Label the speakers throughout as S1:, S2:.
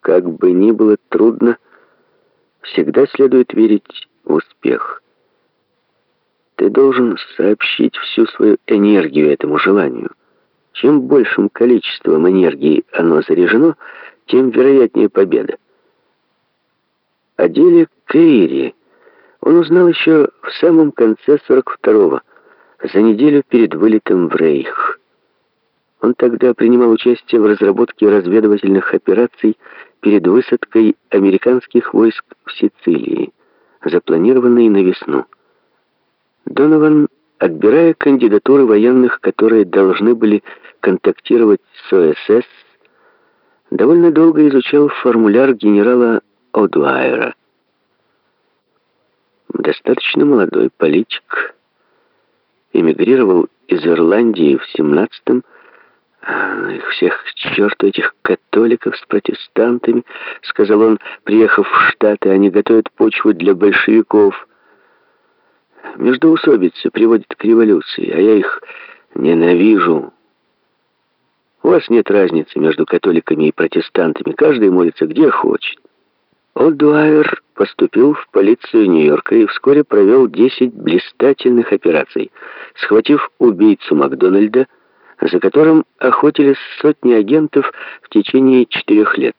S1: как бы ни было трудно, всегда следует верить в успех. Ты должен сообщить всю свою энергию этому желанию. Чем большим количеством энергии оно заряжено, тем вероятнее победа. О деле Кейри он узнал еще в самом конце 42-го, за неделю перед вылетом в Рейх. Он тогда принимал участие в разработке разведывательных операций перед высадкой американских войск в Сицилии, запланированной на весну. Донован, отбирая кандидатуры военных, которые должны были контактировать с ОСС, довольно долго изучал формуляр генерала О'Дуайера. Достаточно молодой политик, эмигрировал из Ирландии в 17-м, а, «Их всех к черту, этих католиков с протестантами», — сказал он, приехав в Штаты, «они готовят почву для большевиков». Междоусобицы приводят к революции, а я их ненавижу. У вас нет разницы между католиками и протестантами, каждый молится где хочет. Олдуайер поступил в полицию Нью-Йорка и вскоре провел 10 блистательных операций, схватив убийцу Макдональда, за которым охотились сотни агентов в течение четырех лет.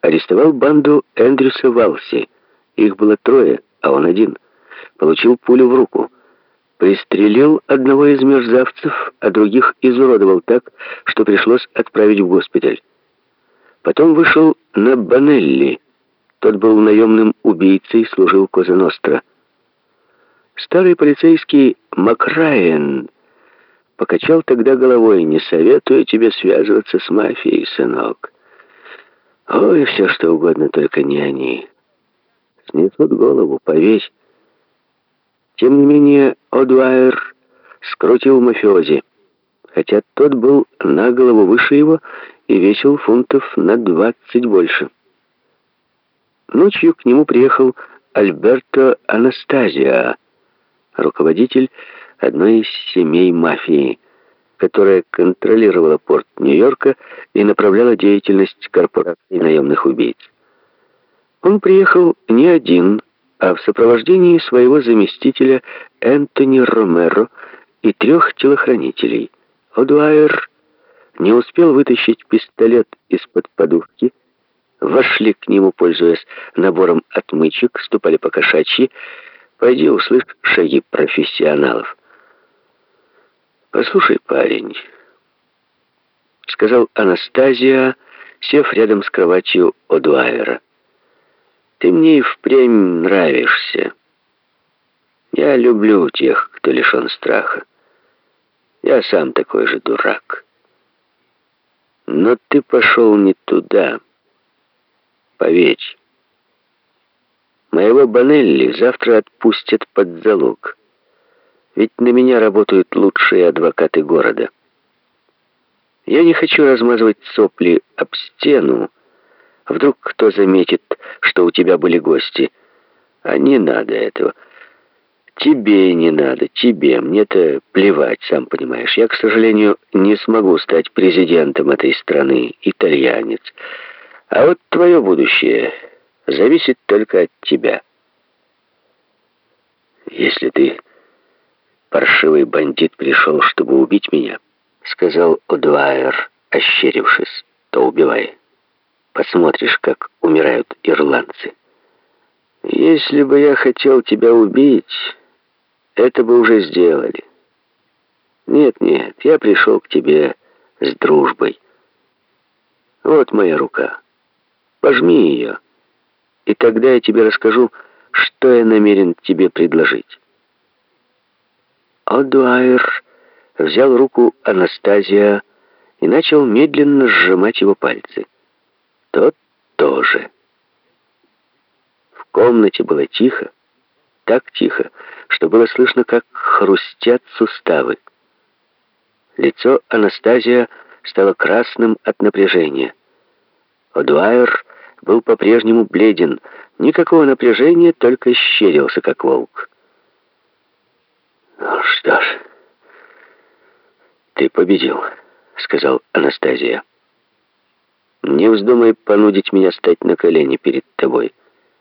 S1: Арестовал банду Эндрюса Валси. Их было трое, а он один. Получил пулю в руку. Пристрелил одного из мерзавцев, а других изуродовал так, что пришлось отправить в госпиталь. Потом вышел на Банелли. Тот был наемным убийцей, служил Коза Ностра. Старый полицейский Макрайен Покачал тогда головой. «Не советую тебе связываться с мафией, сынок. Ой, все что угодно, только не они. Снесут голову, поверь». Тем не менее, Одуайер скрутил мафиози, хотя тот был на голову выше его и весил фунтов на двадцать больше. Ночью к нему приехал Альберто Анастазия, руководитель одной из семей мафии, которая контролировала порт Нью-Йорка и направляла деятельность корпорации наемных убийц. Он приехал не один, а в сопровождении своего заместителя Энтони Ромеро и трех телохранителей. Одуайер не успел вытащить пистолет из-под подушки, вошли к нему, пользуясь набором отмычек, ступали по кошачьи. Пойди услышь шаги профессионалов. «Послушай, парень», — сказал Анастазия, сев рядом с кроватью Одуайера. «Ты мне и впрямь нравишься. Я люблю тех, кто лишен страха. Я сам такой же дурак. Но ты пошел не туда. Поверь. Моего Банелли завтра отпустят под залог». Ведь на меня работают лучшие адвокаты города. Я не хочу размазывать сопли об стену. Вдруг кто заметит, что у тебя были гости. А не надо этого. Тебе не надо, тебе. Мне-то плевать, сам понимаешь. Я, к сожалению, не смогу стать президентом этой страны, итальянец. А вот твое будущее зависит только от тебя. Если ты паршивый бандит пришел, чтобы убить меня», — сказал Одуайер, ощерившись. «То убивай. Посмотришь, как умирают ирландцы». «Если бы я хотел тебя убить, это бы уже сделали. Нет, нет, я пришел к тебе с дружбой. Вот моя рука. Пожми ее, и тогда я тебе расскажу, что я намерен тебе предложить». Одуайр взял руку Анастазия и начал медленно сжимать его пальцы. Тот тоже. В комнате было тихо, так тихо, что было слышно, как хрустят суставы. Лицо Анастазия стало красным от напряжения. Одуайр был по-прежнему бледен, никакого напряжения, только щерился, как волк. «Ну что ж, ты победил», — сказал Анастазия. Не вздумай понудить меня стать на колени перед тобой.